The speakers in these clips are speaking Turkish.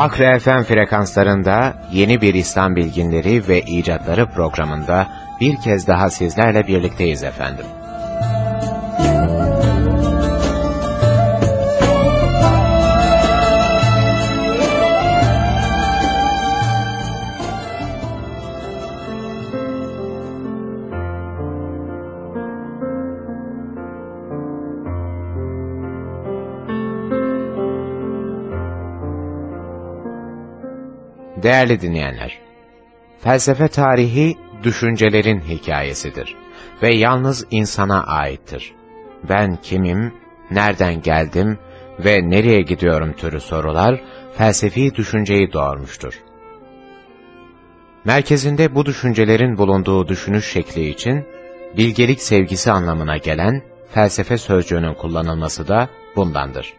Akre FM frekanslarında yeni bir İslam bilginleri ve icatları programında bir kez daha sizlerle birlikteyiz efendim. Değerli dinleyenler, felsefe tarihi düşüncelerin hikayesidir ve yalnız insana aittir. Ben kimim, nereden geldim ve nereye gidiyorum türü sorular felsefi düşünceyi doğurmuştur. Merkezinde bu düşüncelerin bulunduğu düşünüş şekli için bilgelik sevgisi anlamına gelen felsefe sözcüğünün kullanılması da bundandır.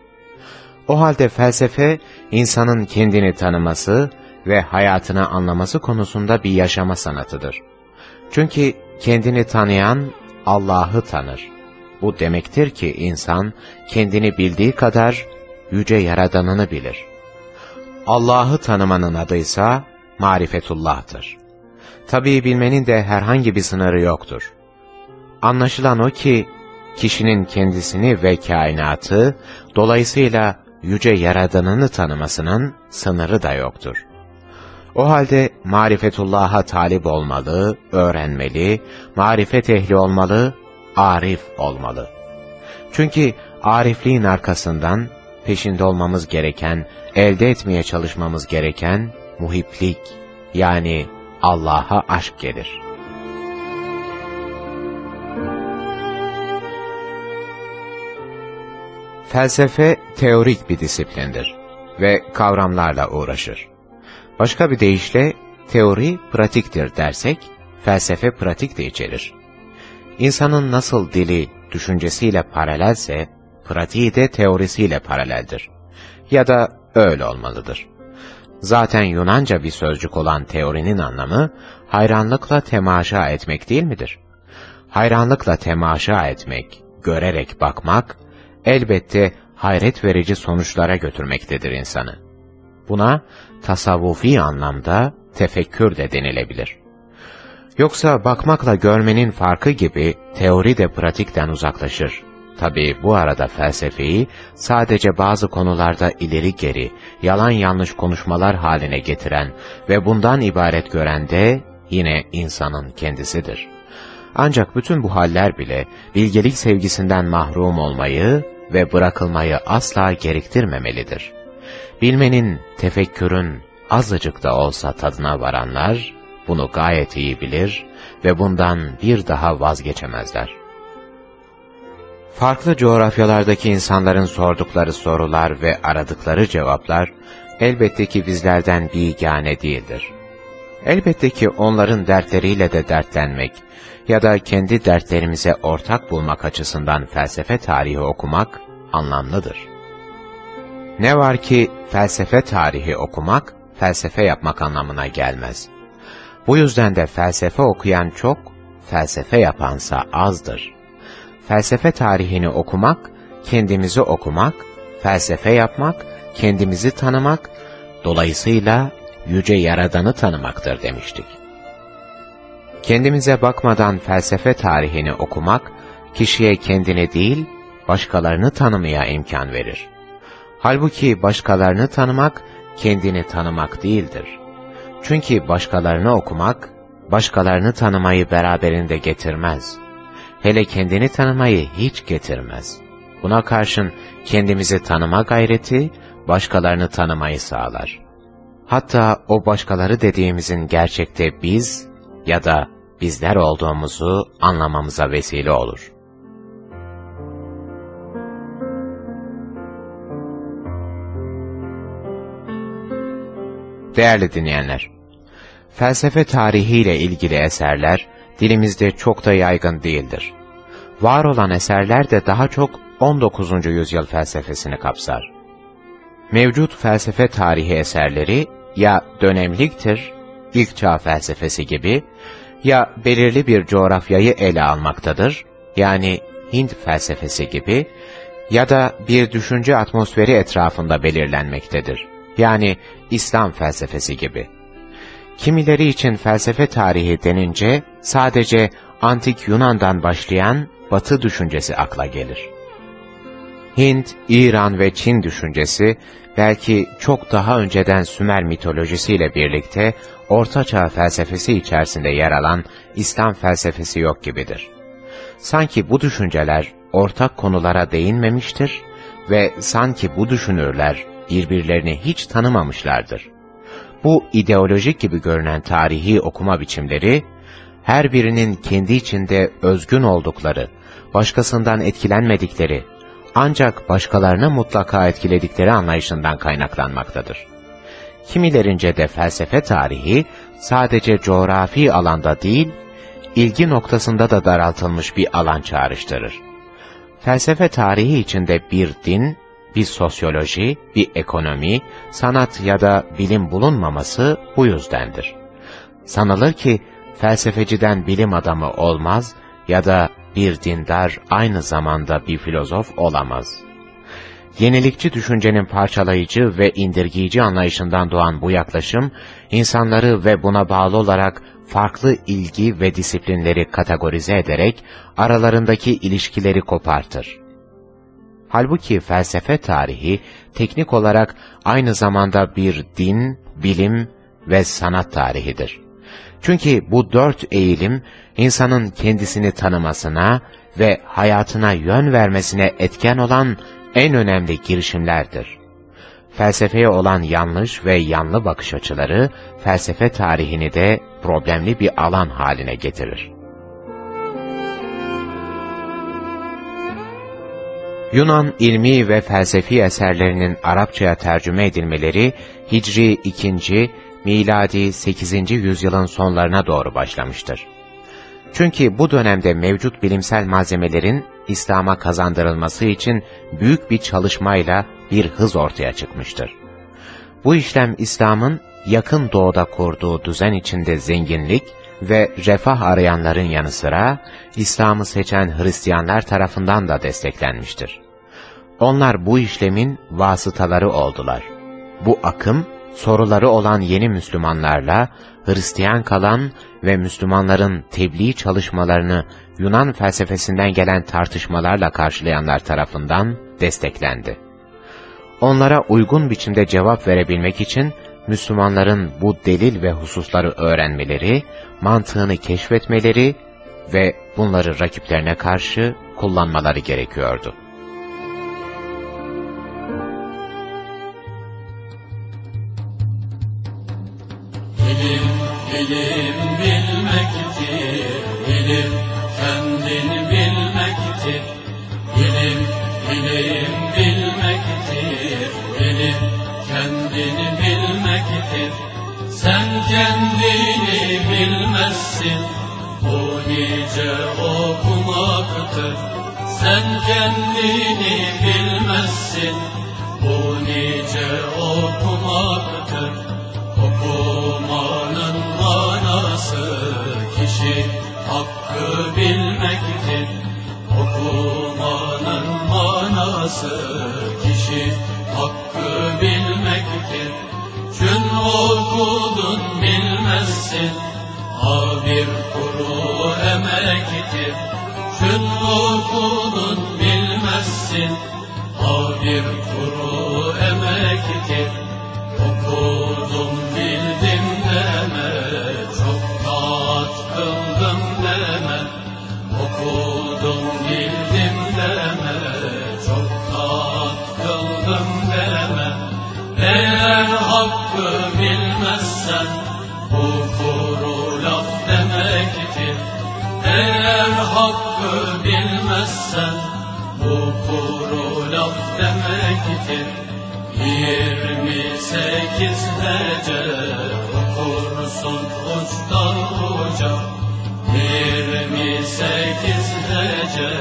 O halde felsefe, insanın kendini tanıması ve hayatını anlaması konusunda bir yaşama sanatıdır. Çünkü kendini tanıyan Allah'ı tanır. Bu demektir ki insan kendini bildiği kadar yüce yaradanını bilir. Allah'ı tanımanın adıysa marifetullah'tır. Tabii bilmenin de herhangi bir sınırı yoktur. Anlaşılan o ki, kişinin kendisini ve kainatı, dolayısıyla yüce yaradanını tanımasının sınırı da yoktur. O halde marifetullah'a talip olmalı, öğrenmeli, marifet ehli olmalı, arif olmalı. Çünkü arifliğin arkasından peşinde olmamız gereken, elde etmeye çalışmamız gereken muhiplik yani Allah'a aşk gelir. Felsefe teorik bir disiplindir ve kavramlarla uğraşır. Başka bir deyişle teori pratiktir dersek, felsefe pratik de içerir. İnsanın nasıl dili düşüncesiyle paralelse, pratiği de teorisiyle paraleldir. Ya da öyle olmalıdır. Zaten Yunanca bir sözcük olan teorinin anlamı, hayranlıkla temaşa etmek değil midir? Hayranlıkla temaşa etmek, görerek bakmak, elbette hayret verici sonuçlara götürmektedir insanı. Buna tasavvufi anlamda tefekkür de denilebilir. Yoksa bakmakla görmenin farkı gibi teori de pratikten uzaklaşır. Tabi bu arada felsefeyi sadece bazı konularda ileri geri, yalan yanlış konuşmalar haline getiren ve bundan ibaret gören de yine insanın kendisidir. Ancak bütün bu haller bile bilgelik sevgisinden mahrum olmayı ve bırakılmayı asla gerektirmemelidir. Bilmenin, tefekkürün azıcık da olsa tadına varanlar, bunu gayet iyi bilir ve bundan bir daha vazgeçemezler. Farklı coğrafyalardaki insanların sordukları sorular ve aradıkları cevaplar, elbette ki bizlerden bigane değildir. Elbette ki onların dertleriyle de dertlenmek ya da kendi dertlerimize ortak bulmak açısından felsefe tarihi okumak anlamlıdır. Ne var ki felsefe tarihi okumak, felsefe yapmak anlamına gelmez. Bu yüzden de felsefe okuyan çok, felsefe yapansa azdır. Felsefe tarihini okumak, kendimizi okumak, felsefe yapmak, kendimizi tanımak, dolayısıyla yüce yaradanı tanımaktır demiştik. Kendimize bakmadan felsefe tarihini okumak, kişiye kendini değil, başkalarını tanımaya imkan verir. Halbuki başkalarını tanımak, kendini tanımak değildir. Çünkü başkalarını okumak, başkalarını tanımayı beraberinde getirmez. Hele kendini tanımayı hiç getirmez. Buna karşın kendimizi tanıma gayreti, başkalarını tanımayı sağlar. Hatta o başkaları dediğimizin gerçekte biz ya da bizler olduğumuzu anlamamıza vesile olur. Değerli dinleyenler, felsefe tarihiyle ilgili eserler dilimizde çok da yaygın değildir. Var olan eserler de daha çok 19. yüzyıl felsefesini kapsar. Mevcut felsefe tarihi eserleri ya dönemliktir, ilk çağ felsefesi gibi, ya belirli bir coğrafyayı ele almaktadır, yani Hint felsefesi gibi, ya da bir düşünce atmosferi etrafında belirlenmektedir, yani İslam felsefesi gibi. Kimileri için felsefe tarihi denince sadece antik Yunan'dan başlayan Batı düşüncesi akla gelir. Hint, İran ve Çin düşüncesi belki çok daha önceden Sümer mitolojisiyle birlikte Orta Çağ felsefesi içerisinde yer alan İslam felsefesi yok gibidir. Sanki bu düşünceler ortak konulara değinmemiştir ve sanki bu düşünürler birbirlerini hiç tanımamışlardır. Bu ideolojik gibi görünen tarihi okuma biçimleri, her birinin kendi içinde özgün oldukları, başkasından etkilenmedikleri, ancak başkalarını mutlaka etkiledikleri anlayışından kaynaklanmaktadır. Kimilerince de felsefe tarihi sadece coğrafi alanda değil, ilgi noktasında da daraltılmış bir alan çağrıştırır. Felsefe tarihi içinde bir din, bir sosyoloji, bir ekonomi, sanat ya da bilim bulunmaması bu yüzdendir. Sanılır ki felsefeciden bilim adamı olmaz ya da bir dindar aynı zamanda bir filozof olamaz. Yenilikçi düşüncenin parçalayıcı ve indirgeyici anlayışından doğan bu yaklaşım, insanları ve buna bağlı olarak farklı ilgi ve disiplinleri kategorize ederek aralarındaki ilişkileri kopartır. Halbuki felsefe tarihi teknik olarak aynı zamanda bir din, bilim ve sanat tarihidir. Çünkü bu dört eğilim insanın kendisini tanımasına ve hayatına yön vermesine etken olan en önemli girişimlerdir. Felsefeye olan yanlış ve yanlı bakış açıları felsefe tarihini de problemli bir alan haline getirir. Yunan ilmi ve felsefi eserlerinin Arapçaya tercüme edilmeleri Hicri 2. miladi 8. yüzyılın sonlarına doğru başlamıştır. Çünkü bu dönemde mevcut bilimsel malzemelerin İslam'a kazandırılması için büyük bir çalışmayla bir hız ortaya çıkmıştır. Bu işlem İslam'ın yakın doğuda kurduğu düzen içinde zenginlik ve refah arayanların yanı sıra İslam'ı seçen Hristiyanlar tarafından da desteklenmiştir. Onlar bu işlemin vasıtaları oldular. Bu akım, soruları olan yeni Müslümanlarla Hristiyan kalan ve Müslümanların tebliğ çalışmalarını Yunan felsefesinden gelen tartışmalarla karşılayanlar tarafından desteklendi. Onlara uygun biçimde cevap verebilmek için Müslümanların bu delil ve hususları öğrenmeleri, mantığını keşfetmeleri ve bunları rakiplerine karşı kullanmaları gerekiyordu. İlim, ilim bilmektir, ilim kendini bilmektir. İlim, ilim bilmektir, ilim kendini bilmektir. Sen kendini bilmezsin, bu nice okumaktır. Sen kendini bilmezsin, bu nice okumaktır. Okumanın manası kişi hakkı bilmektir. Okumanın manası kişi hakkı bilmektir. Okudun bilmezsin, ha bir kuru emektir. Çün okudun bilmezsin, ha bir kuru emektir. Okudum bildim hakkı bilmezsen bu kuru laf demektir. Yirmi sekiz hece okursun uçtan uca. Yirmi sekiz hece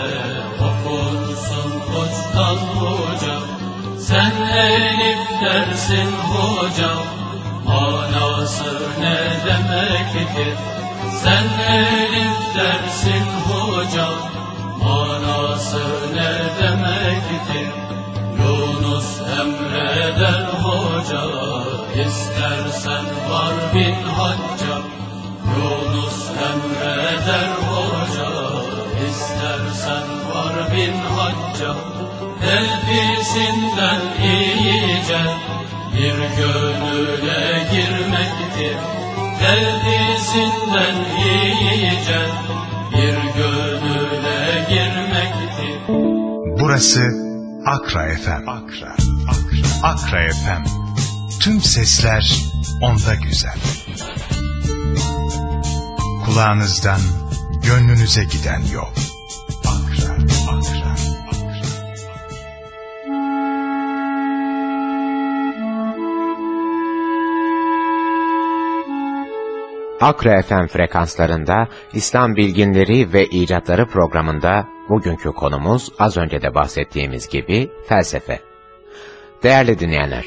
okursun uçtan uca. Sen elif dersin hocam, manası ne demektir? Sen elif dersin hocam, manası ne demektir? Yunus emreder hoca, istersen var bin hacca. Yunus emreder hoca, istersen var bin hacca. Elbisinden iyice bir gönüle girmektir. Elbisinden iyice Burası Akra FM. Akra, Akra, Akra FM. Tüm sesler onda güzel. Kulağınızdan gönlünüze giden yol. Akra, Akra, Akra FM frekanslarında İslam bilginleri ve icatları programında bugünkü konumuz az önce de bahsettiğimiz gibi felsefe. Değerli dinleyenler,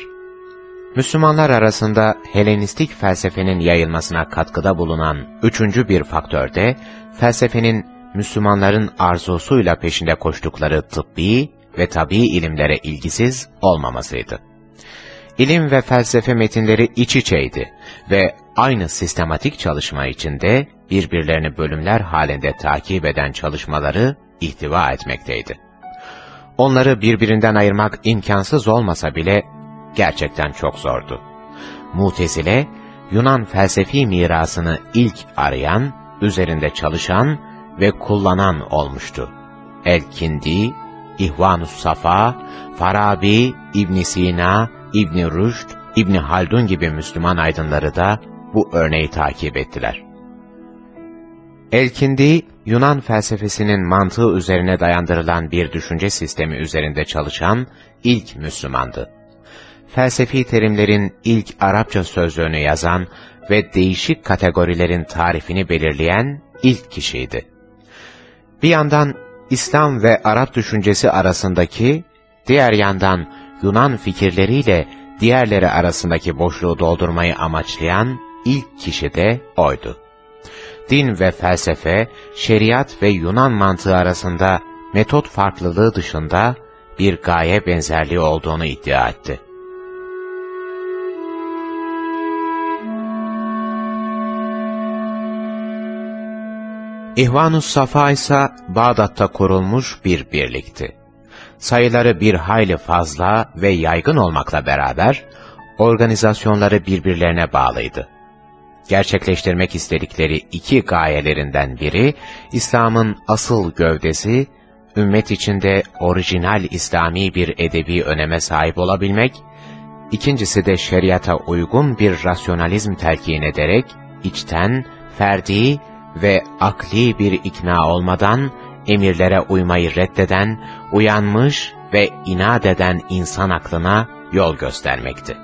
Müslümanlar arasında Helenistik felsefenin yayılmasına katkıda bulunan üçüncü bir faktör de felsefenin Müslümanların arzusuyla peşinde koştukları tıbbi ve tabi ilimlere ilgisiz olmamasıydı. İlim ve felsefe metinleri iç içeydi ve aynı sistematik çalışma içinde birbirlerini bölümler halinde takip eden çalışmaları ihtiva etmekteydi. Onları birbirinden ayırmak imkansız olmasa bile gerçekten çok zordu. Mutezile, Yunan felsefi mirasını ilk arayan, üzerinde çalışan ve kullanan olmuştu. El-Kindi, İhvanus Safa, Farabi, İbn Sina, İbn Rüşd, İbn Haldun gibi Müslüman aydınları da bu örneği takip ettiler. Elkindi, Yunan felsefesinin mantığı üzerine dayandırılan bir düşünce sistemi üzerinde çalışan ilk Müslümandı. Felsefi terimlerin ilk Arapça sözlüğünü yazan ve değişik kategorilerin tarifini belirleyen ilk kişiydi. Bir yandan İslam ve Arap düşüncesi arasındaki, diğer yandan Yunan fikirleriyle diğerleri arasındaki boşluğu doldurmayı amaçlayan ilk kişi de oydu. Din ve felsefe, şeriat ve Yunan mantığı arasında metot farklılığı dışında bir gaye benzerliği olduğunu iddia etti. İhvanus Safa ise Bağdat'ta kurulmuş bir birlikti. Sayıları bir hayli fazla ve yaygın olmakla beraber, organizasyonları birbirlerine bağlıydı. Gerçekleştirmek istedikleri iki gayelerinden biri, İslam'ın asıl gövdesi, ümmet içinde orijinal İslami bir edebi öneme sahip olabilmek, ikincisi de şeriata uygun bir rasyonalizm telkin ederek, içten, ferdi ve akli bir ikna olmadan, emirlere uymayı reddeden, uyanmış ve inat eden insan aklına yol göstermekti.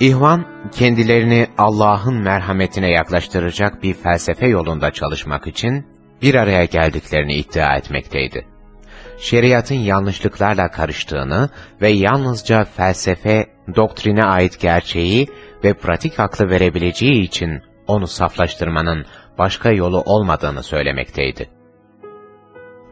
İhvan, kendilerini Allah'ın merhametine yaklaştıracak bir felsefe yolunda çalışmak için bir araya geldiklerini iddia etmekteydi. Şeriatın yanlışlıklarla karıştığını ve yalnızca felsefe, doktrine ait gerçeği ve pratik aklı verebileceği için onu saflaştırmanın başka yolu olmadığını söylemekteydi.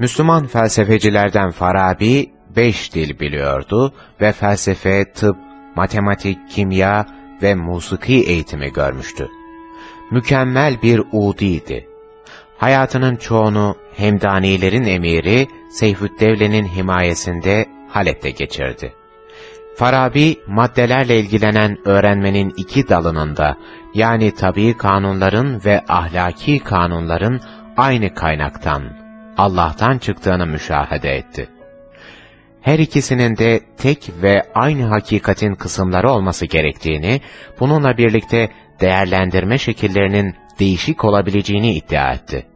Müslüman felsefecilerden Farabi, beş dil biliyordu ve felsefe, tıp, matematik, kimya ve musiki eğitimi görmüştü. Mükemmel bir udiydi. Hayatının çoğunu Hemdanilerin emiri Seyfüddevle'nin himayesinde Halep'te geçirdi. Farabi, maddelerle ilgilenen öğrenmenin iki dalının da, yani tabii kanunların ve ahlaki kanunların aynı kaynaktan, Allah'tan çıktığını müşahede etti. her ikisinin de tek ve aynı hakikatin kısımları olması gerektiğini, bununla birlikte değerlendirme şekillerinin değişik olabileceğini iddia etti.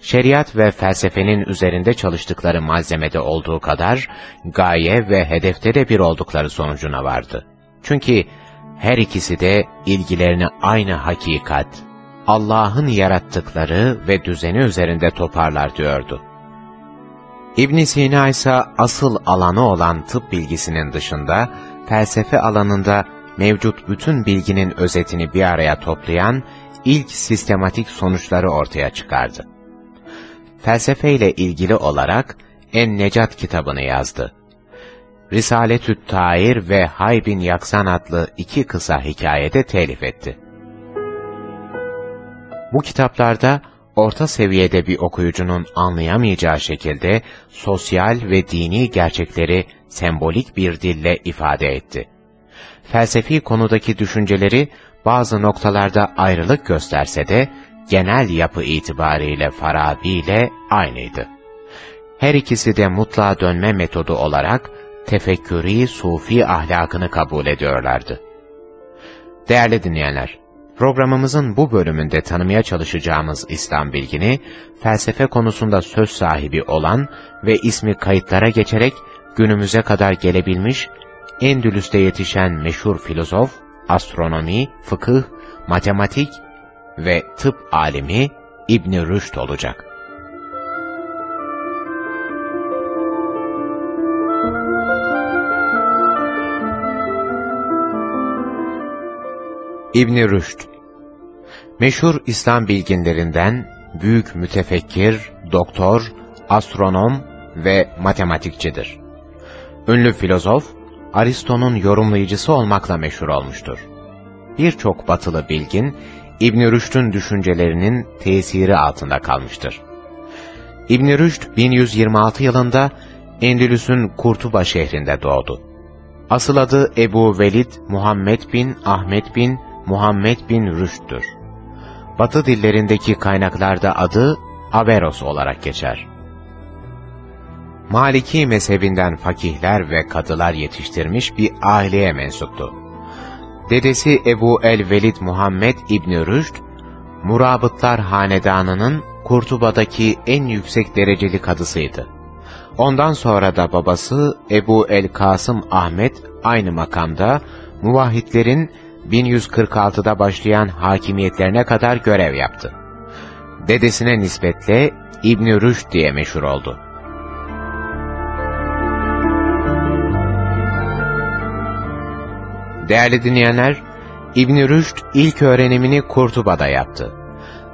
Şeriat ve felsefenin üzerinde çalıştıkları malzemede olduğu kadar, gaye ve hedefte de bir oldukları sonucuna vardı. Çünkü her ikisi de ilgilerini aynı hakikat, Allah'ın yarattıkları ve düzeni üzerinde toparlar diyordu. ibn Sina ise asıl alanı olan tıp bilgisinin dışında, felsefe alanında mevcut bütün bilginin özetini bir araya toplayan ilk sistematik sonuçları ortaya çıkardı. Felsefeyle ilgili olarak En Necat kitabını yazdı. Risaletü Tair ve Haybin Yaksan adlı iki kısa hikayede telif etti. Bu kitaplarda orta seviyede bir okuyucunun anlayamayacağı şekilde sosyal ve dini gerçekleri sembolik bir dille ifade etti. Felsefi konudaki düşünceleri bazı noktalarda ayrılık gösterse de genel yapı itibariyle Farabi ile aynıydı. Her ikisi de mutlağa dönme metodu olarak tefekkürî sufi ahlakını kabul ediyorlardı. Değerli dinleyenler, programımızın bu bölümünde tanımaya çalışacağımız İslam bilgini, felsefe konusunda söz sahibi olan ve ismi kayıtlara geçerek günümüze kadar gelebilmiş, Endülüs'te yetişen meşhur filozof, astronomi, fıkıh, matematik ve tıp alimi İbni Rüşd olacak. İbni Rüşd Meşhur İslam bilginlerinden büyük mütefekkir, doktor, astronom ve matematikçidir. Ünlü filozof, Aristo'nun yorumlayıcısı olmakla meşhur olmuştur. Birçok batılı bilgin, İbn Rüşd'ün düşüncelerinin tesiri altında kalmıştır. İbn Rüşd 1126 yılında Endülüs'ün Kurtuba şehrinde doğdu. Asıl adı Ebu Velid Muhammed bin Ahmet bin Muhammed bin Rüşd'dür. Batı dillerindeki kaynaklarda adı Averros olarak geçer. Maliki mezhebinden fakihler ve kadılar yetiştirmiş bir aileye mensuptu. Dedesi Ebu el-Velid Muhammed İbni Rüşd, Murabıtlar Hanedanı'nın Kurtuba'daki en yüksek dereceli kadısıydı. Ondan sonra da babası Ebu el-Kasım Ahmet aynı makamda muvahhidlerin 1146'da başlayan hakimiyetlerine kadar görev yaptı. Dedesine nispetle İbn Rüşd diye meşhur oldu. Değerli dinleyenler, İbn Rüşd ilk öğrenimini Kurtuba'da yaptı.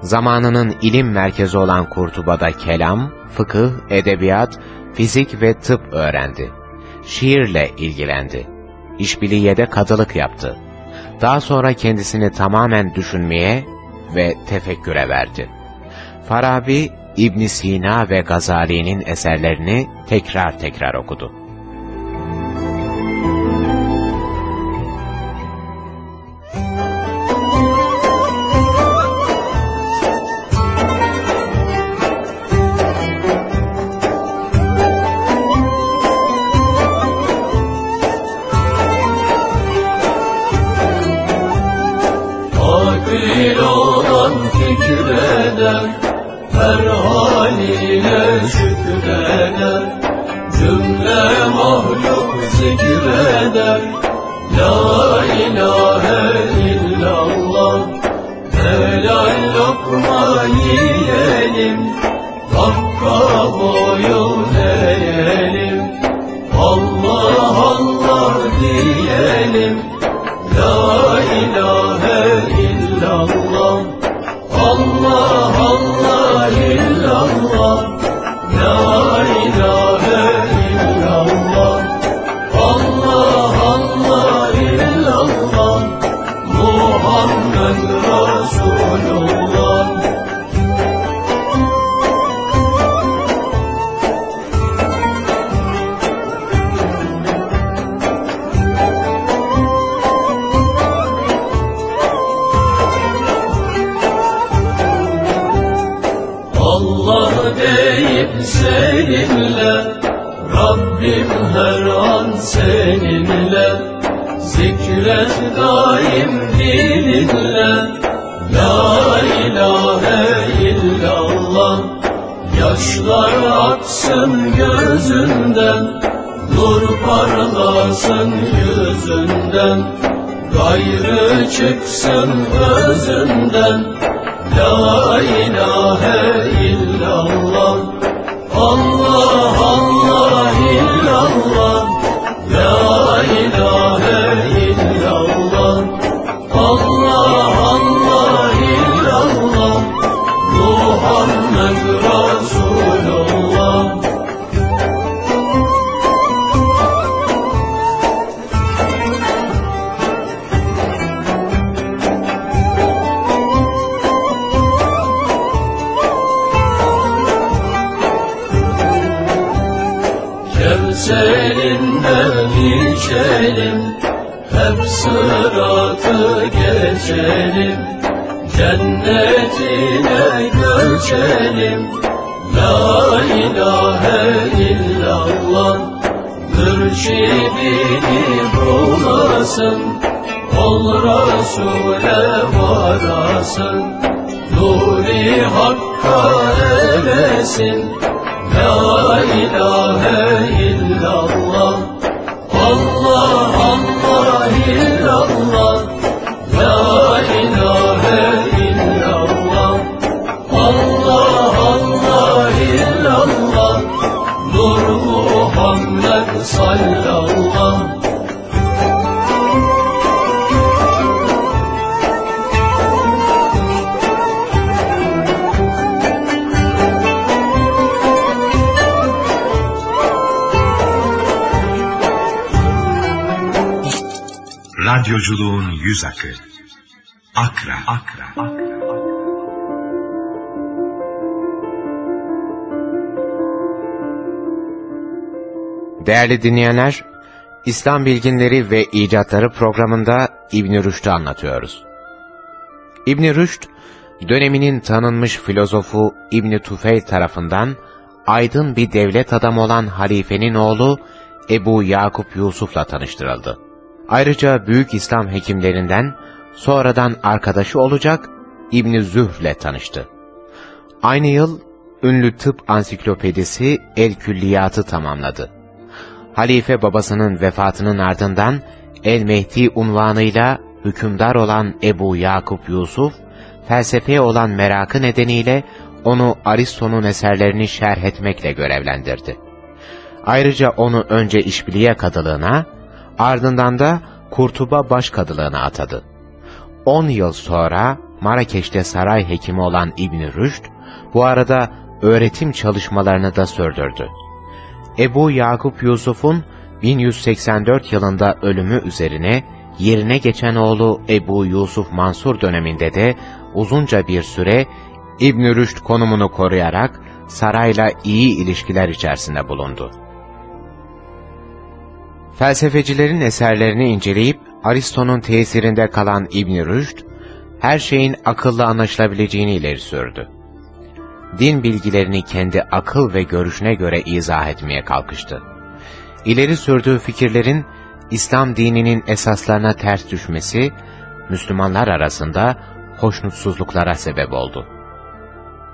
Zamanının ilim merkezi olan Kurtuba'da kelam, fıkıh, edebiyat, fizik ve tıp öğrendi. Şiirle ilgilendi. İşbiliyede kadılık yaptı. Daha sonra kendisini tamamen düşünmeye ve tefekküre verdi. Farabi, İbn Sina ve Gazali'nin eserlerini tekrar tekrar okudu. Cümle mahluk zikreder. La ilahe illallah. Helal lokma yiyelim. Hakka boyun aksın gözünden Nur parlasın yüzünden. Gayrı çıksın özünden La ilahe Radyoculuğun yüz akı. Akra. Akra. Değerli dinleyenler, İslam Bilginleri ve İcatları programında İbn Rüşd'ü anlatıyoruz. İbn Rüşd, döneminin tanınmış filozofu İbn Tufeyl tarafından aydın bir devlet adamı olan halifenin oğlu Ebu Yakup Yusuf'la tanıştırıldı. Ayrıca büyük İslam hekimlerinden sonradan arkadaşı olacak İbn Zühr'le tanıştı. Aynı yıl ünlü tıp ansiklopedisi El Külliyat'ı tamamladı. Halife babasının vefatının ardından El Mehdi unvanıyla hükümdar olan Ebu Yakup Yusuf, felsefeye olan merakı nedeniyle onu Aristo'nun eserlerini şerh etmekle görevlendirdi. Ayrıca onu önce işbiliye kadılığına, ardından da Kurtuba başkadılığına atadı. 10 yıl sonra Marrakeş'te saray hekimi olan İbn Rüşd, bu arada öğretim çalışmalarını da sürdürdü. Ebu Yakup Yusuf'un 1184 yılında ölümü üzerine yerine geçen oğlu Ebu Yusuf Mansur döneminde de uzunca bir süre İbn Rüşd konumunu koruyarak sarayla iyi ilişkiler içerisinde bulundu. Felsefecilerin eserlerini inceleyip Aristo'nun tesirinde kalan İbn Rüşd, her şeyin akılla anlaşılabileceğini ileri sürdü. Din bilgilerini kendi akıl ve görüşüne göre izah etmeye kalkıştı. İleri sürdüğü fikirlerin İslam dininin esaslarına ters düşmesi, Müslümanlar arasında hoşnutsuzluklara sebep oldu.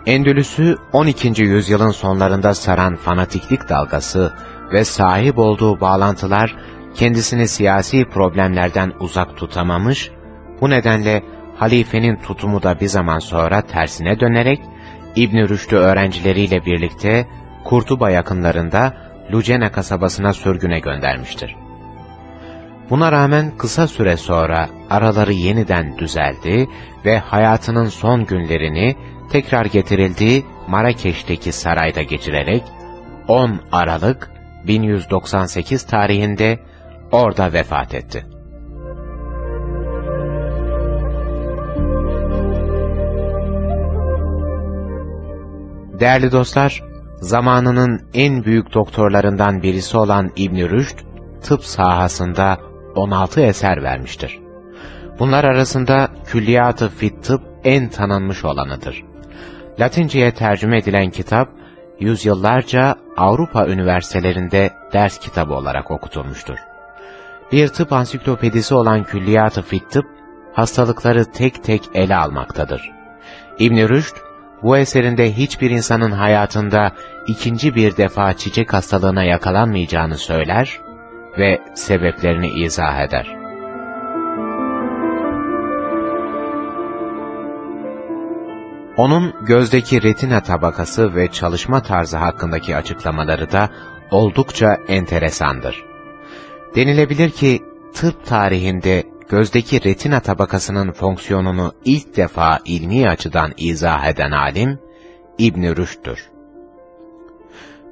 Endülüs'ü 12. yüzyılın sonlarında saran fanatiklik dalgası ve sahip olduğu bağlantılar kendisini siyasi problemlerden uzak tutamamış, bu nedenle halifenin tutumu da bir zaman sonra tersine dönerek İbn Rüşd'ü öğrencileriyle birlikte Kurtuba yakınlarında Lucena kasabasına sürgüne göndermiştir. Buna rağmen kısa süre sonra araları yeniden düzeldi ve hayatının son günlerini tekrar getirildiği Marrakeş'teki sarayda geçirerek 10 Aralık 1198 tarihinde orada vefat etti. Değerli dostlar, zamanının en büyük doktorlarından birisi olan İbn Rüşd, tıp sahasında 16 eser vermiştir. Bunlar arasında Külliyat-ı Fit Tıp en tanınmış olanıdır. Latinceye tercüme edilen kitap, yüzyıllarca Avrupa üniversitelerinde ders kitabı olarak okutulmuştur. Bir tıp ansiklopedisi olan Külliyat-ı Tıp, hastalıkları tek tek ele almaktadır. İbn Rüşd, bu eserinde hiçbir insanın hayatında ikinci bir defa çiçek hastalığına yakalanmayacağını söyler ve sebeplerini izah eder. Onun gözdeki retina tabakası ve çalışma tarzı hakkındaki açıklamaları da oldukça enteresandır. Denilebilir ki tıp tarihinde gözdeki retina tabakasının fonksiyonunu ilk defa ilmi açıdan izah eden alim İbn Rüşd'dür.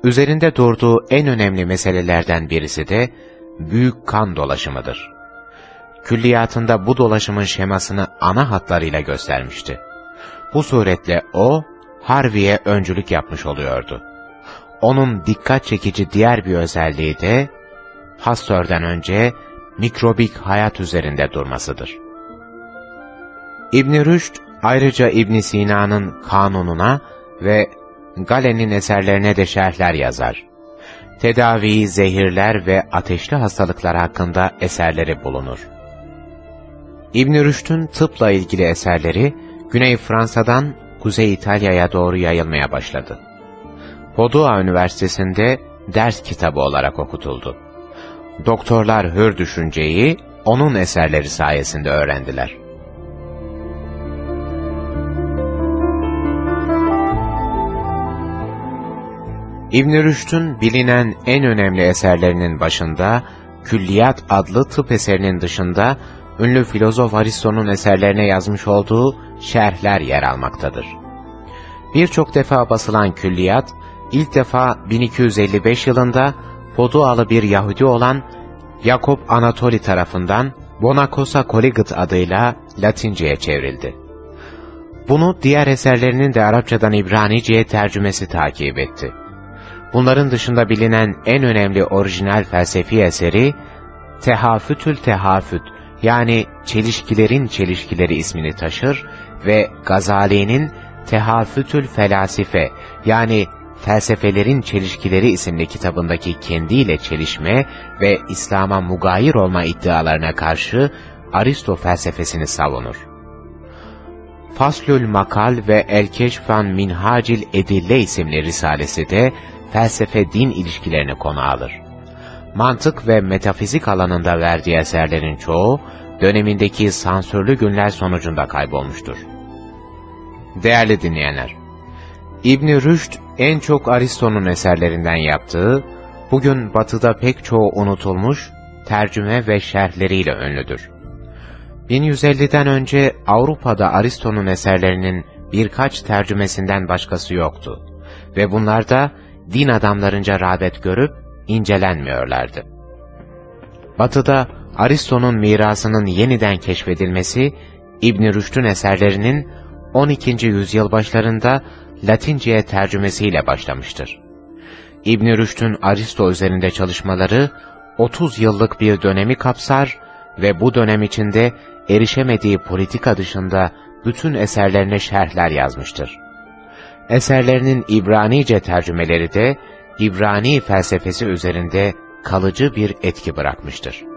Üzerinde durduğu en önemli meselelerden birisi de büyük kan dolaşımıdır. Külliyatında bu dolaşımın şemasını ana hatlarıyla göstermişti. Bu suretle o, Harvey'e öncülük yapmış oluyordu. Onun dikkat çekici diğer bir özelliği de, Pasteur'den önce mikrobik hayat üzerinde durmasıdır. İbn Rüşd ayrıca İbn Sina'nın kanununa ve Galen'in eserlerine de şerhler yazar. Tedavi, zehirler ve ateşli hastalıklar hakkında eserleri bulunur. İbn Rüşd'ün tıpla ilgili eserleri Güney Fransa'dan Kuzey İtalya'ya doğru yayılmaya başladı. Padua Üniversitesi'nde ders kitabı olarak okutuldu. Doktorlar hür düşünceyi onun eserleri sayesinde öğrendiler. İbn Rüşd'ün bilinen en önemli eserlerinin başında, Külliyat adlı tıp eserinin dışında, ünlü filozof Aristo'nun eserlerine yazmış olduğu şerhler yer almaktadır. Birçok defa basılan Külliyat, ilk defa 1255 yılında Podualı bir Yahudi olan Jakob Anatoli tarafından Bonakosa Collegiate adıyla Latince'ye çevrildi. Bunu diğer eserlerinin de Arapçadan İbranice'ye tercümesi takip etti. Bunların dışında bilinen en önemli orijinal felsefi eseri, Tehafütül Tehafüt yani Çelişkilerin Çelişkileri ismini taşır ve Gazali'nin Tehafütül Felasife yani Felsefelerin Çelişkileri isimli kitabındaki kendiyle çelişme ve İslam'a mugayir olma iddialarına karşı Aristo felsefesini savunur. Faslül Makal ve El Keşfan Minhacil Edille isimli risalesi de felsefe-din ilişkilerini konu alır. Mantık ve metafizik alanında verdiği eserlerin çoğu, dönemindeki sansürlü günler sonucunda kaybolmuştur. Değerli dinleyenler, İbn Rüşd en çok Aristo'nun eserlerinden yaptığı, bugün batıda pek çoğu unutulmuş, tercüme ve şerhleriyle ünlüdür. 1150'den önce Avrupa'da Aristo'nun eserlerinin birkaç tercümesinden başkası yoktu ve bunlar da din adamlarınca rağbet görüp incelenmiyorlardı. Batı'da Aristo'nun mirasının yeniden keşfedilmesi, İbn Rüşd'ün eserlerinin 12. yüzyıl başlarında Latince'ye tercümesiyle başlamıştır. İbn Rüşd'ün Aristo üzerinde çalışmaları 30 yıllık bir dönemi kapsar ve bu dönem içinde erişemediği politika dışında bütün eserlerine şerhler yazmıştır. Eserlerinin İbranice tercümeleri de İbrani felsefesi üzerinde kalıcı bir etki bırakmıştır.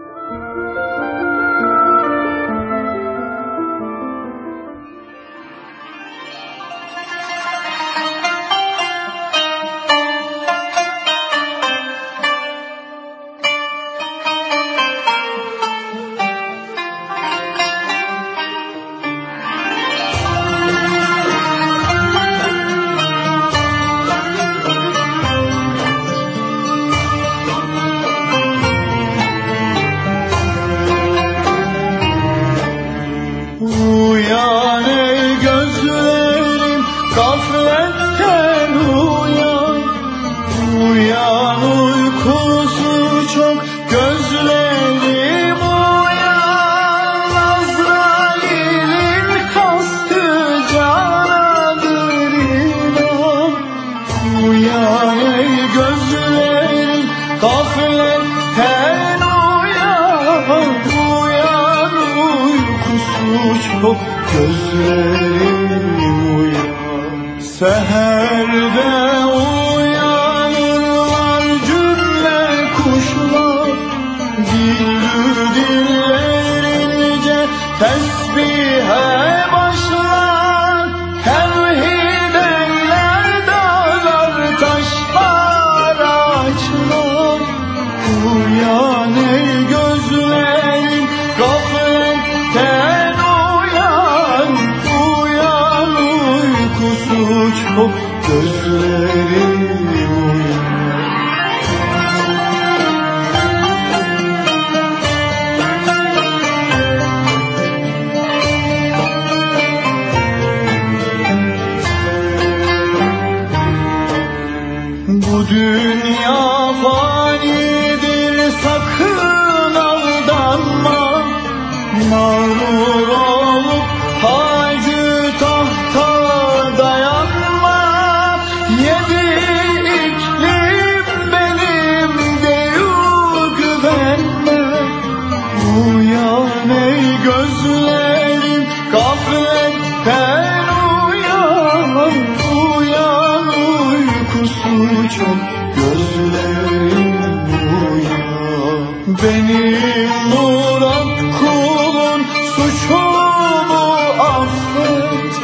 Benim Murat kulun suçumu affet.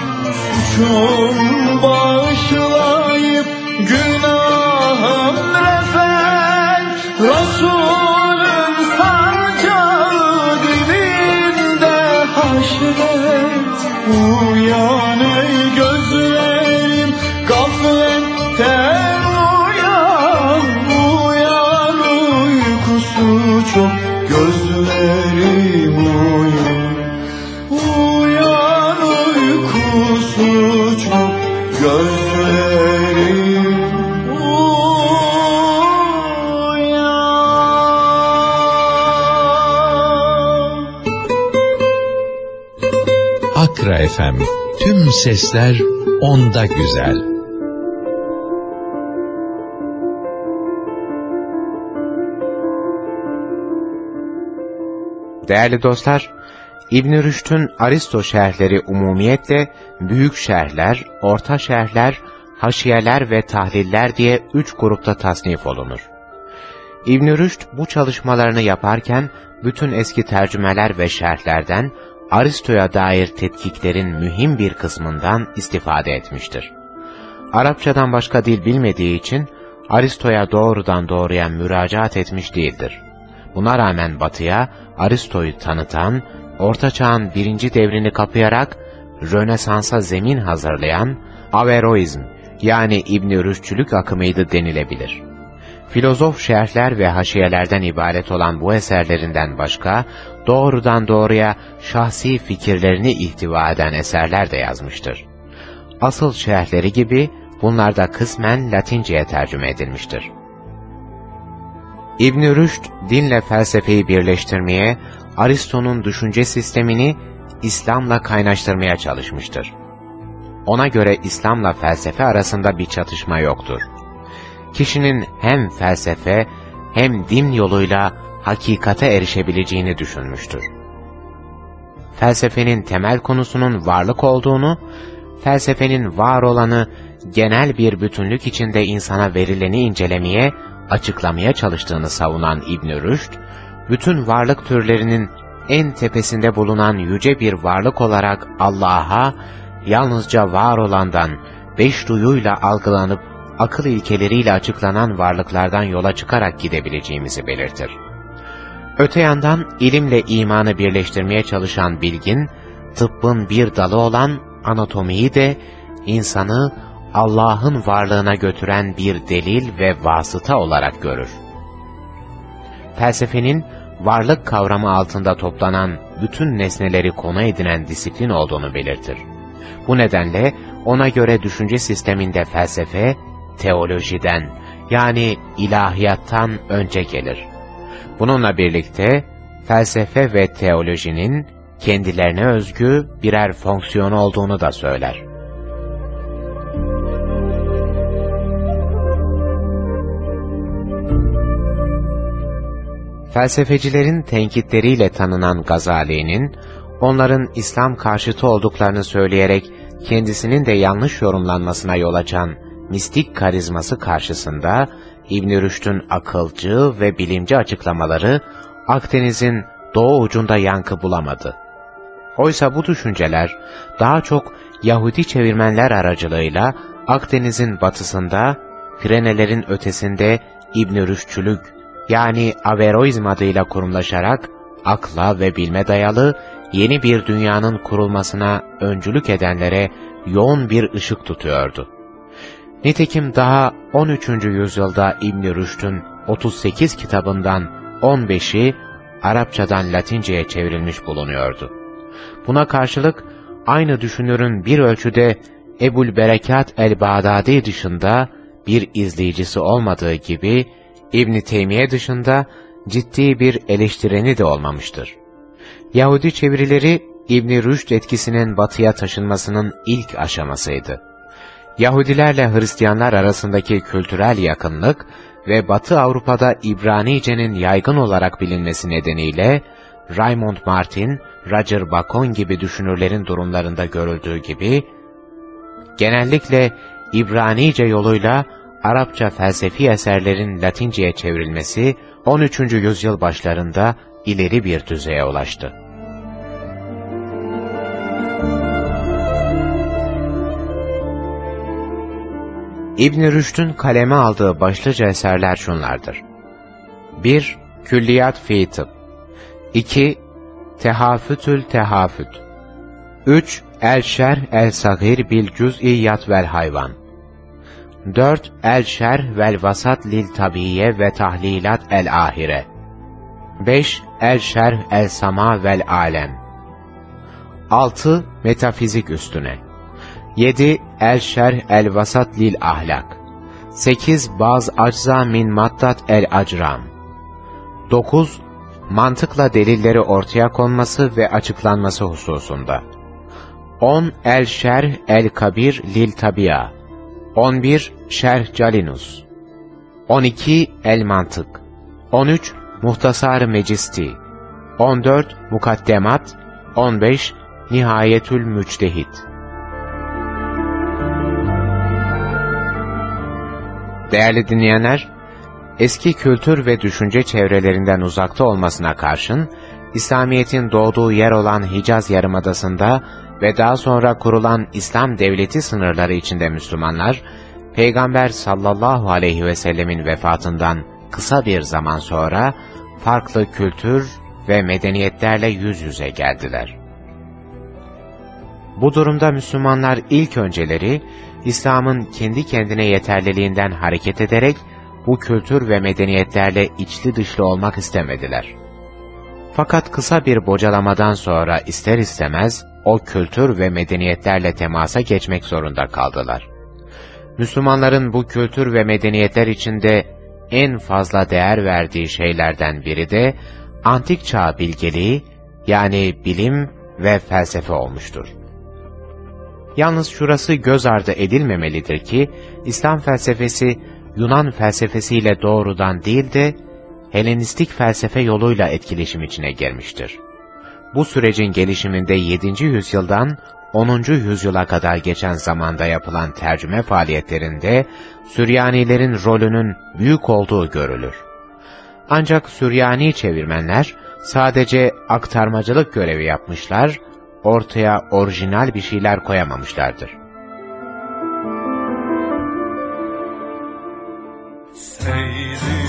Suçum sesler onda güzel. Değerli dostlar, İbn Rüşd'ün Aristo şerhleri umumiyetle büyük şerhler, orta şerhler, haşiyeler ve tahliller diye üç grupta tasnif olunur. İbn Rüşd bu çalışmalarını yaparken bütün eski tercümeler ve şerhlerden Aristo'ya dair tetkiklerin mühim bir kısmından istifade etmiştir. Arapçadan başka dil bilmediği için Aristo'ya doğrudan doğruya müracaat etmiş değildir. Buna rağmen Batı'ya Aristo'yu tanıtan, Orta Çağ'ın birinci devrini kapayarak Rönesans'a zemin hazırlayan Averroizm yani İbn-i Rüşdçülük akımıydı denilebilir. Filozof şerhler ve haşiyelerden ibaret olan bu eserlerinden başka, doğrudan doğruya şahsi fikirlerini ihtiva eden eserler de yazmıştır. Asıl şerhleri gibi bunlar da kısmen Latince'ye tercüme edilmiştir. İbn Rüşd dinle felsefeyi birleştirmeye, Aristo'nun düşünce sistemini İslam'la kaynaştırmaya çalışmıştır. Ona göre İslam'la felsefe arasında bir çatışma yoktur. Kişinin hem felsefe hem din yoluyla hakikate erişebileceğini düşünmüştür. Felsefenin temel konusunun varlık olduğunu, felsefenin var olanı genel bir bütünlük içinde insana verileni incelemeye, açıklamaya çalıştığını savunan İbn Rüşd, bütün varlık türlerinin en tepesinde bulunan yüce bir varlık olarak Allah'a, yalnızca var olandan, beş duyuyla algılanıp akıl ilkeleriyle açıklanan varlıklardan yola çıkarak gidebileceğimizi belirtir. Öte yandan ilimle imanı birleştirmeye çalışan bilgin, tıbbın bir dalı olan anatomiyi de insanı Allah'ın varlığına götüren bir delil ve vasıta olarak görür. Felsefenin varlık kavramı altında toplanan bütün nesneleri konu edinen disiplin olduğunu belirtir. Bu nedenle ona göre düşünce sisteminde felsefe, teolojiden yani ilahiyattan önce gelir. Bununla birlikte felsefe ve teolojinin kendilerine özgü birer fonksiyon olduğunu da söyler. Felsefecilerin tenkitleriyle tanınan Gazali'nin, onların İslam karşıtı olduklarını söyleyerek kendisinin de yanlış yorumlanmasına yol açan mistik karizması karşısında İbn Rüşd'ün akılcı ve bilimci açıklamaları Akdeniz'in doğu ucunda yankı bulamadı. Oysa bu düşünceler daha çok Yahudi çevirmenler aracılığıyla Akdeniz'in batısında, Pirenelerin ötesinde İbn Rüşçülük yani Averroizm adıyla kurumlaşarak akla ve bilme dayalı yeni bir dünyanın kurulmasına öncülük edenlere yoğun bir ışık tutuyordu. Nitekim daha 13. yüzyılda İbn Rüşd'ün 38 kitabından 15'i Arapçadan Latince'ye çevrilmiş bulunuyordu. Buna karşılık aynı düşünürün bir ölçüde Ebul Berekat el-Bağdadi dışında bir izleyicisi olmadığı gibi İbn Teymiye dışında ciddi bir eleştireni de olmamıştır. Yahudi çevirileri İbn Rüşd etkisinin batıya taşınmasının ilk aşamasıydı. Yahudilerle Hristiyanlar arasındaki kültürel yakınlık ve Batı Avrupa'da İbranice'nin yaygın olarak bilinmesi nedeniyle Raymond Martin, Roger Bacon gibi düşünürlerin durumlarında görüldüğü gibi, genellikle İbranice yoluyla Arapça felsefi eserlerin Latince'ye çevrilmesi 13. yüzyıl başlarında ileri bir düzeye ulaştı. İbn Rüşd'ün kaleme aldığı başlıca eserler şunlardır. 1. Külliyat fi tıp 2. Tehafütül tehafüt 3. El şerh el sagir bil cüz'iyat vel hayvan 4. El şerh vel vasat lil tabiye ve tahlilat el ahire 5. El şerh el sama vel alem 6. Metafizik üstüne 7. El şerh el vasat lil ahlak 8. Baz acza min mattat el acram 9. Mantıkla delilleri ortaya konması ve açıklanması hususunda 10. El şerh el kabir lil tabi'a 11. Şerh Calinus 12. El mantık 13. Muhtasar Mecisti 14. Mukaddemat 15. Nihayetül Müçtehit Değerli dinleyenler, eski kültür ve düşünce çevrelerinden uzakta olmasına karşın, İslamiyet'in doğduğu yer olan Hicaz Yarımadası'nda ve daha sonra kurulan İslam devleti sınırları içinde Müslümanlar, Peygamber sallallahu aleyhi ve sellemin vefatından kısa bir zaman sonra farklı kültür ve medeniyetlerle yüz yüze geldiler. Bu durumda Müslümanlar ilk önceleri İslam'ın kendi kendine yeterliliğinden hareket ederek bu kültür ve medeniyetlerle içli dışlı olmak istemediler. Fakat kısa bir bocalamadan sonra ister istemez o kültür ve medeniyetlerle temasa geçmek zorunda kaldılar. Müslümanların bu kültür ve medeniyetler içinde en fazla değer verdiği şeylerden biri de antik çağ bilgeliği yani bilim ve felsefe olmuştur. Yalnız şurası göz ardı edilmemelidir ki, İslam felsefesi, Yunan felsefesiyle doğrudan değil de, Helenistik felsefe yoluyla etkileşim içine girmiştir. Bu sürecin gelişiminde 7. yüzyıldan 10. yüzyıla kadar geçen zamanda yapılan tercüme faaliyetlerinde, Süryanilerin rolünün büyük olduğu görülür. Ancak Süryani çevirmenler, sadece aktarmacılık görevi yapmışlar ortaya orijinal bir şeyler koyamamışlardır. Seyrimde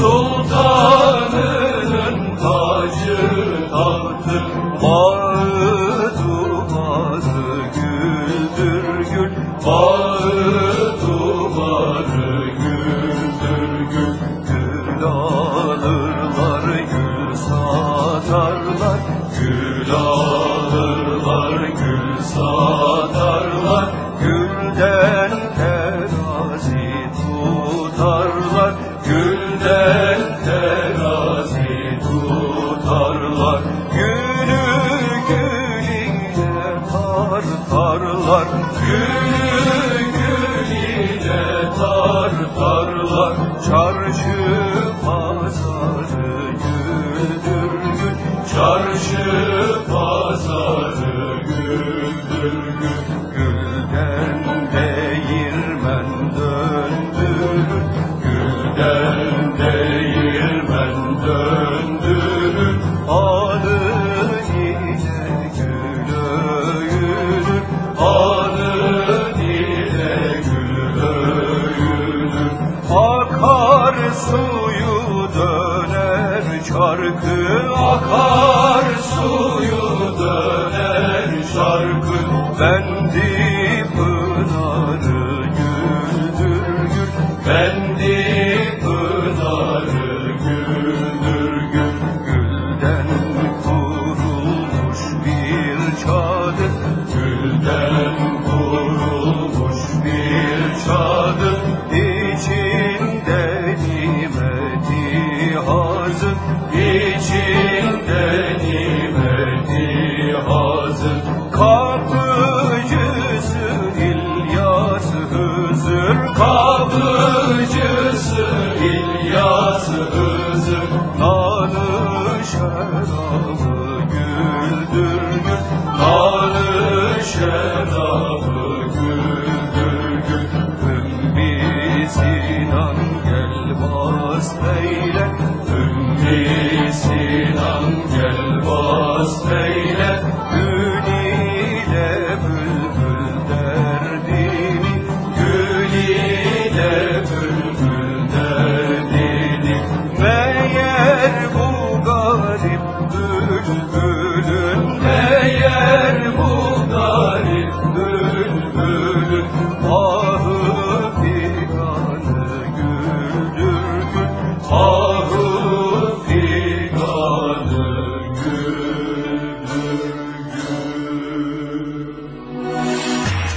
corazón. Tutarlar Gülden terazi tutarlar. Gülü gülüyle tartarlar Gülü Oh. Sinan gel bas eyle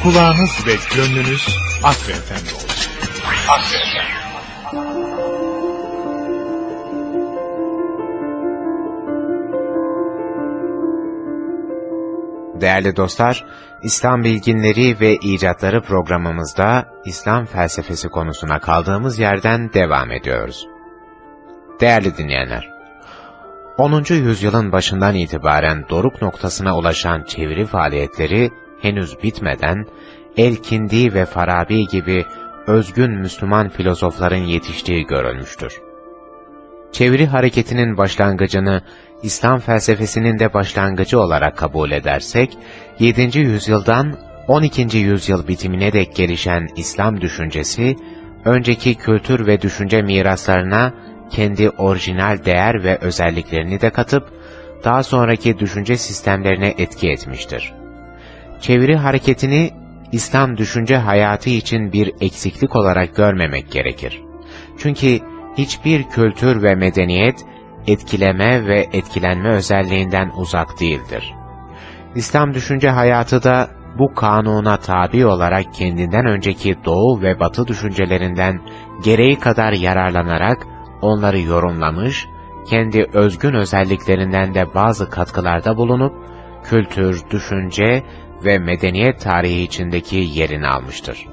Kulağınız ve gönlünüz Akre Efendi olsun. Değerli dostlar, İslam bilginleri ve icatları programımızda İslam felsefesi konusuna kaldığımız yerden devam ediyoruz. Değerli dinleyenler, 10. yüzyılın başından itibaren doruk noktasına ulaşan çeviri faaliyetleri henüz bitmeden El-Kindi ve Farabi gibi özgün Müslüman filozofların yetiştiği görülmüştür. Çeviri hareketinin başlangıcını İslam felsefesinin de başlangıcı olarak kabul edersek, 7. yüzyıldan 12. yüzyıl bitimine dek gelişen İslam düşüncesi, önceki kültür ve düşünce miraslarına kendi orijinal değer ve özelliklerini de katıp, daha sonraki düşünce sistemlerine etki etmiştir. Çeviri hareketini İslam düşünce hayatı için bir eksiklik olarak görmemek gerekir. Çünkü hiçbir kültür ve medeniyet etkileme ve etkilenme özelliğinden uzak değildir. İslam düşünce hayatı da bu kanuna tabi olarak kendinden önceki doğu ve batı düşüncelerinden gereği kadar yararlanarak onları yorumlamış, kendi özgün özelliklerinden de bazı katkılarda bulunup, kültür, düşünce ve medeniyet tarihi içindeki yerini almıştır.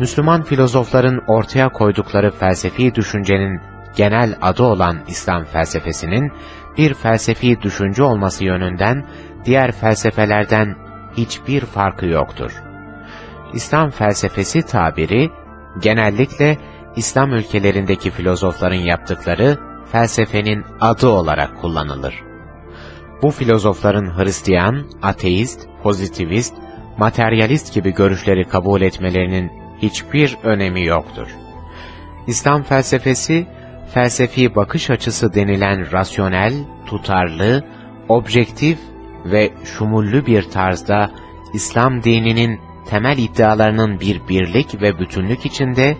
Müslüman filozofların ortaya koydukları felsefi düşüncenin genel adı olan İslam felsefesinin bir felsefi düşünce olması yönünden diğer felsefelerden hiçbir farkı yoktur. İslam felsefesi tabiri genellikle İslam ülkelerindeki filozofların yaptıkları felsefenin adı olarak kullanılır. Bu filozofların Hristiyan, ateist, pozitivist, materyalist gibi görüşleri kabul etmelerinin hiçbir önemi yoktur. İslam felsefesi, felsefi bakış açısı denilen rasyonel, tutarlı, objektif ve şumullü bir tarzda İslam dininin temel iddialarının bir birlik ve bütünlük içinde,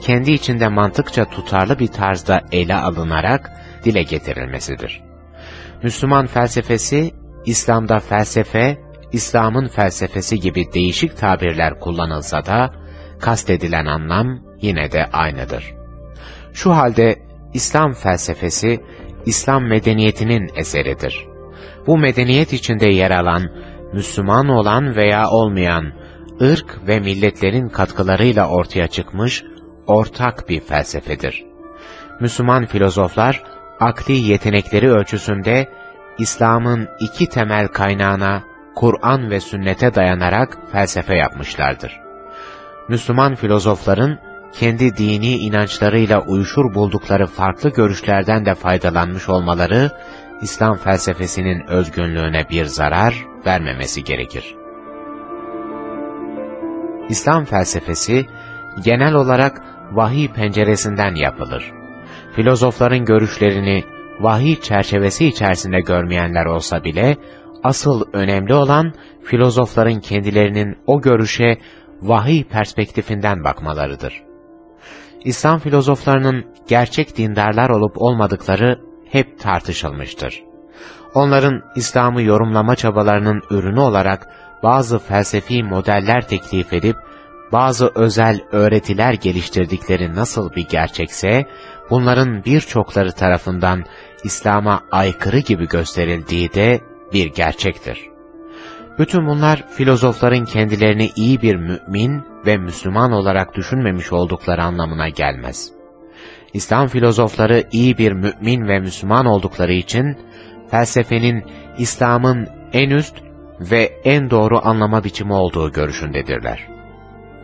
kendi içinde mantıkça tutarlı bir tarzda ele alınarak dile getirilmesidir. Müslüman felsefesi, İslam'da felsefe, İslam'ın felsefesi gibi değişik tabirler kullanılsa da, kastedilen anlam yine de aynıdır. Şu halde İslam felsefesi, İslam medeniyetinin eseridir. Bu medeniyet içinde yer alan Müslüman olan veya olmayan, ırk ve milletlerin katkılarıyla ortaya çıkmış ortak bir felsefedir. Müslüman filozoflar, akli yetenekleri ölçüsünde İslam'ın iki temel kaynağına, Kur'an ve sünnete dayanarak felsefe yapmışlardır. Müslüman filozofların kendi dini inançlarıyla uyuşur buldukları farklı görüşlerden de faydalanmış olmaları, İslam felsefesinin özgünlüğüne bir zarar vermemesi gerekir. İslam felsefesi, genel olarak vahiy penceresinden yapılır. Filozofların görüşlerini vahiy çerçevesi içerisinde görmeyenler olsa bile, asıl önemli olan filozofların kendilerinin o görüşe vahiy perspektifinden bakmalarıdır. İslam filozoflarının gerçek dindarlar olup olmadıkları hep tartışılmıştır. Onların İslam'ı yorumlama çabalarının ürünü olarak bazı felsefi modeller teklif edip, bazı özel öğretiler geliştirdikleri nasıl bir gerçekse, bunların birçokları tarafından İslam'a aykırı gibi gösterildiği de bir gerçektir. Bütün bunlar filozofların kendilerini iyi bir mümin ve Müslüman olarak düşünmemiş oldukları anlamına gelmez. İslam filozofları iyi bir mümin ve Müslüman oldukları için, felsefenin İslam'ın en üst ve en doğru anlama biçimi olduğu görüşündedirler.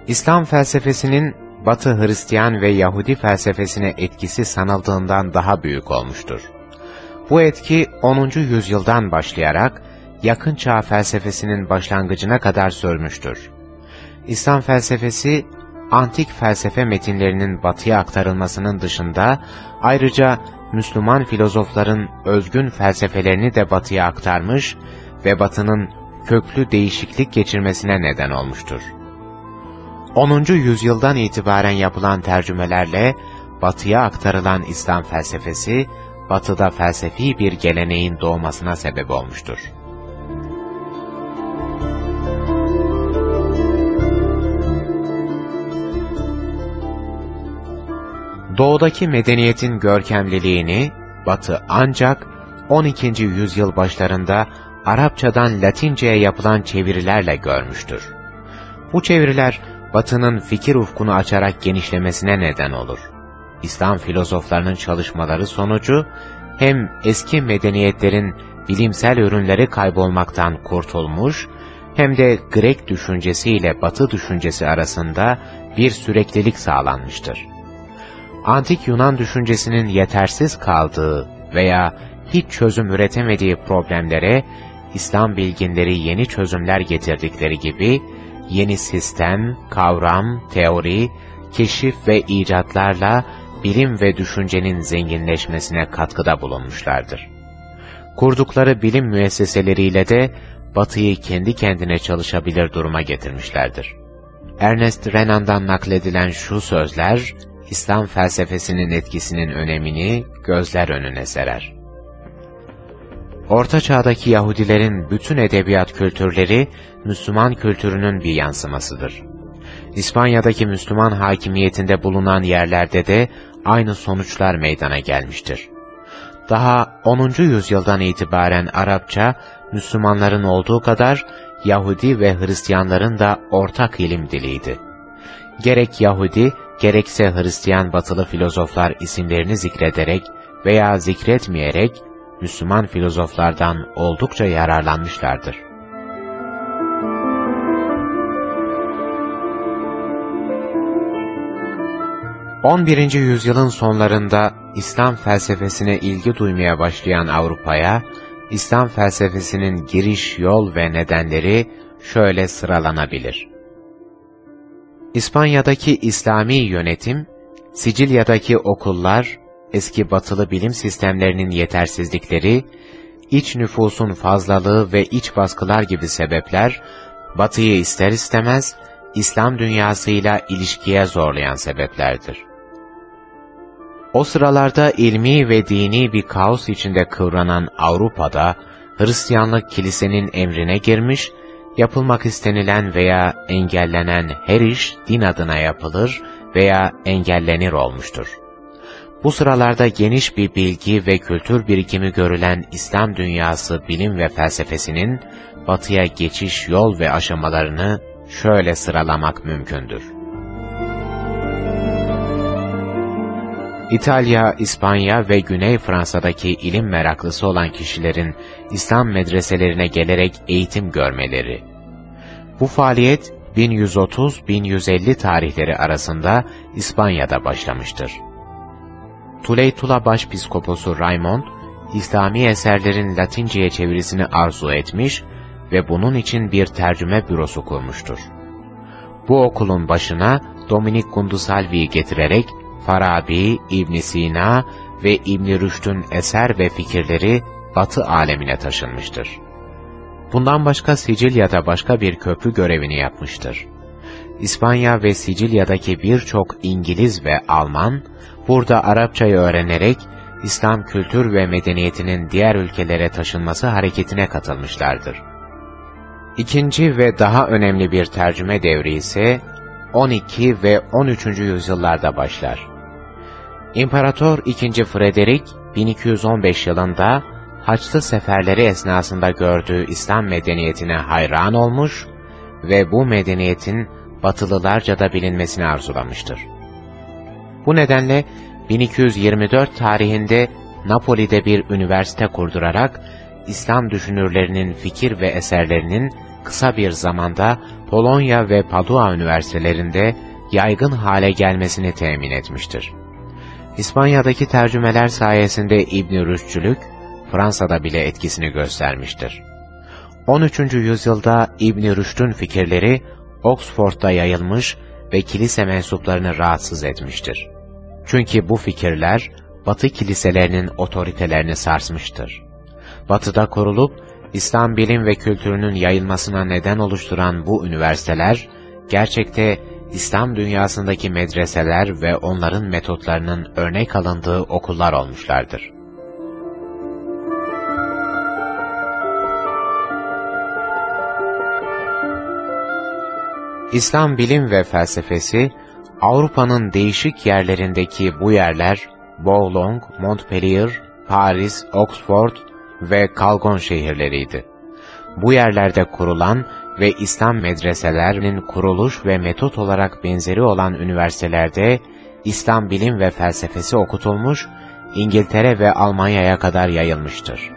İslam felsefesinin Batı Hristiyan ve Yahudi felsefesine etkisi sanıldığından daha büyük olmuştur. Bu etki 10. yüzyıldan başlayarak yakın çağ felsefesinin başlangıcına kadar sürmüştür. İslam felsefesi, antik felsefe metinlerinin batıya aktarılmasının dışında, ayrıca Müslüman filozofların özgün felsefelerini de batıya aktarmış ve batının köklü değişiklik geçirmesine neden olmuştur. 10. yüzyıldan itibaren yapılan tercümelerle batıya aktarılan İslam felsefesi, batıda felsefi bir geleneğin doğmasına sebep olmuştur. Doğudaki medeniyetin görkemliliğini Batı ancak 12. yüzyıl başlarında Arapçadan Latince'ye yapılan çevirilerle görmüştür. Bu çeviriler Batı'nın fikir ufkunu açarak genişlemesine neden olur. İslam filozoflarının çalışmaları sonucu hem eski medeniyetlerin bilimsel ürünleri kaybolmaktan kurtulmuş, hem de Grek düşüncesi ile Batı düşüncesi arasında bir süreklilik sağlanmıştır. Antik Yunan düşüncesinin yetersiz kaldığı veya hiç çözüm üretemediği problemlere İslam bilginleri yeni çözümler getirdikleri gibi, yeni sistem, kavram, teori, keşif ve icatlarla bilim ve düşüncenin zenginleşmesine katkıda bulunmuşlardır. Kurdukları bilim müesseseleriyle de Batı'yı kendi kendine çalışabilir duruma getirmişlerdir. Ernest Renan'dan nakledilen şu sözler, İslam felsefesinin etkisinin önemini gözler önüne serer. Orta Çağ'daki Yahudilerin bütün edebiyat kültürleri, Müslüman kültürünün bir yansımasıdır. İspanya'daki Müslüman hakimiyetinde bulunan yerlerde de aynı sonuçlar meydana gelmiştir. Daha 10. yüzyıldan itibaren Arapça, Müslümanların olduğu kadar Yahudi ve Hristiyanların da ortak ilim diliydi. Gerek Yahudi, gerekse Hristiyan batılı filozoflar isimlerini zikrederek veya zikretmeyerek Müslüman filozoflardan oldukça yararlanmışlardır. On birinci yüzyılın sonlarında İslam felsefesine ilgi duymaya başlayan Avrupa'ya, İslam felsefesinin giriş yol ve nedenleri şöyle sıralanabilir. İspanya'daki İslami yönetim, Sicilya'daki okullar, eski batılı bilim sistemlerinin yetersizlikleri, iç nüfusun fazlalığı ve iç baskılar gibi sebepler, batıyı ister istemez, İslam dünyasıyla ilişkiye zorlayan sebeplerdir. O sıralarda ilmi ve dini bir kaos içinde kıvranan Avrupa'da, Hristiyanlık kilisenin emrine girmiş yapılmak istenilen veya engellenen her iş din adına yapılır veya engellenir olmuştur. Bu sıralarda geniş bir bilgi ve kültür birikimi görülen İslam dünyası bilim ve felsefesinin batıya geçiş yol ve aşamalarını şöyle sıralamak mümkündür. İtalya, İspanya ve Güney Fransa'daki ilim meraklısı olan kişilerin İslam medreselerine gelerek eğitim görmeleri. Bu faaliyet 1130-1150 tarihleri arasında İspanya'da başlamıştır. Tuleytula Başpiskoposu Raymond, İslami eserlerin Latinceye çevirisini arzu etmiş ve bunun için bir tercüme bürosu kurmuştur. Bu okulun başına Dominik Gundusalvi'yi getirerek Farabi, ibn Sina ve ibn Rüşd'ün eser ve fikirleri Batı alemine taşınmıştır. Bundan başka Sicilya'da başka bir köprü görevini yapmıştır. İspanya ve Sicilya'daki birçok İngiliz ve Alman, burada Arapçayı öğrenerek İslam kültür ve medeniyetinin diğer ülkelere taşınması hareketine katılmışlardır. İkinci ve daha önemli bir tercüme devri ise 12 ve 13. yüzyıllarda başlar. İmparator II. Frederick 1215 yılında Haçlı seferleri esnasında gördüğü İslam medeniyetine hayran olmuş ve bu medeniyetin Batılılarca da bilinmesini arzulamıştır. Bu nedenle 1224 tarihinde Napoli'de bir üniversite kurdurarak İslam düşünürlerinin fikir ve eserlerinin kısa bir zamanda Polonya ve Padua üniversitelerinde yaygın hale gelmesini temin etmiştir. İspanya'daki tercümeler sayesinde İbn Rüşdçülük, Fransa'da bile etkisini göstermiştir. 13. yüzyılda İbn Rüşd'ün fikirleri Oxford'da yayılmış ve kilise mensuplarını rahatsız etmiştir. Çünkü bu fikirler Batı kiliselerinin otoritelerini sarsmıştır. Batı'da kurulup İslam bilim ve kültürünün yayılmasına neden oluşturan bu üniversiteler, gerçekte İslam dünyasındaki medreseler ve onların metotlarının örnek alındığı okullar olmuşlardır. İslam bilim ve felsefesi, Avrupa'nın değişik yerlerindeki bu yerler, Boulogne, Montpellier, Paris, Oxford ve Calgon şehirleriydi. Bu yerlerde kurulan ve İslam medreselerinin kuruluş ve metot olarak benzeri olan üniversitelerde İslam bilim ve felsefesi okutulmuş, İngiltere ve Almanya'ya kadar yayılmıştır.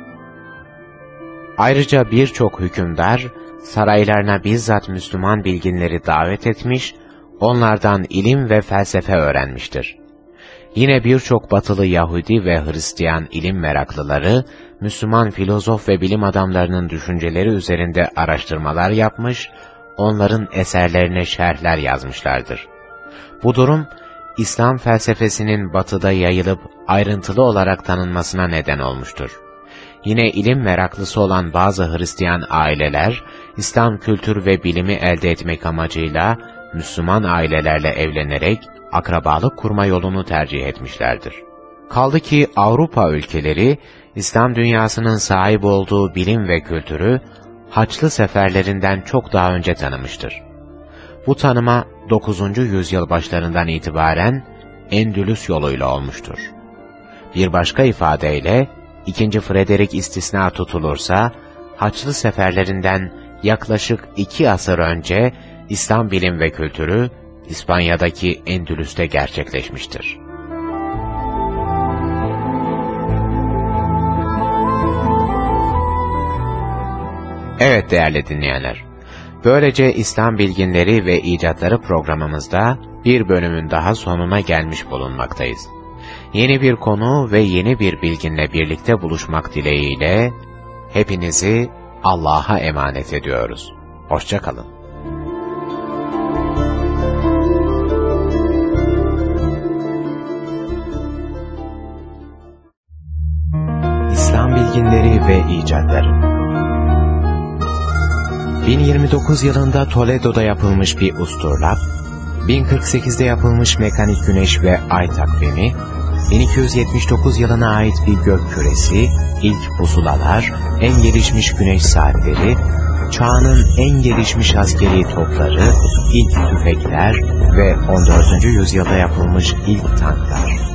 Ayrıca birçok hükümdar, saraylarına bizzat Müslüman bilginleri davet etmiş, onlardan ilim ve felsefe öğrenmiştir. Yine birçok batılı Yahudi ve Hristiyan ilim meraklıları, Müslüman filozof ve bilim adamlarının düşünceleri üzerinde araştırmalar yapmış, onların eserlerine şerhler yazmışlardır. Bu durum, İslam felsefesinin batıda yayılıp ayrıntılı olarak tanınmasına neden olmuştur. Yine ilim meraklısı olan bazı Hristiyan aileler, İslam kültür ve bilimi elde etmek amacıyla Müslüman ailelerle evlenerek akrabalık kurma yolunu tercih etmişlerdir. Kaldı ki Avrupa ülkeleri, İslam dünyasının sahip olduğu bilim ve kültürü, Haçlı seferlerinden çok daha önce tanımıştır. Bu tanıma 9. yüzyıl başlarından itibaren Endülüs yoluyla olmuştur. Bir başka ifadeyle, 2. Frederick istisna tutulursa, Haçlı seferlerinden yaklaşık iki asır önce İslam bilim ve kültürü İspanya'daki Endülüs'te gerçekleşmiştir. Evet değerli dinleyenler, böylece İslam bilginleri ve icatları programımızda bir bölümün daha sonuna gelmiş bulunmaktayız. Yeni bir konu ve yeni bir bilginle birlikte buluşmak dileğiyle hepinizi Allah'a emanet ediyoruz. Hoşçakalın. Bilginleri ve icatları 1029 yılında Toledo'da yapılmış bir usturlap, 1048'de yapılmış mekanik güneş ve ay takvimi, 1279 yılına ait bir gök küresi, ilk pusulalar, en gelişmiş güneş saatleri, çağının en gelişmiş askeri topları, ilk tüfekler ve 14. yüzyılda yapılmış ilk tanklar.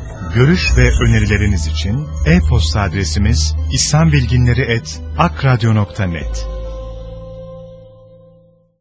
Görüş ve önerileriniz için e-posta adresimiz islambilginleri.akradyo.net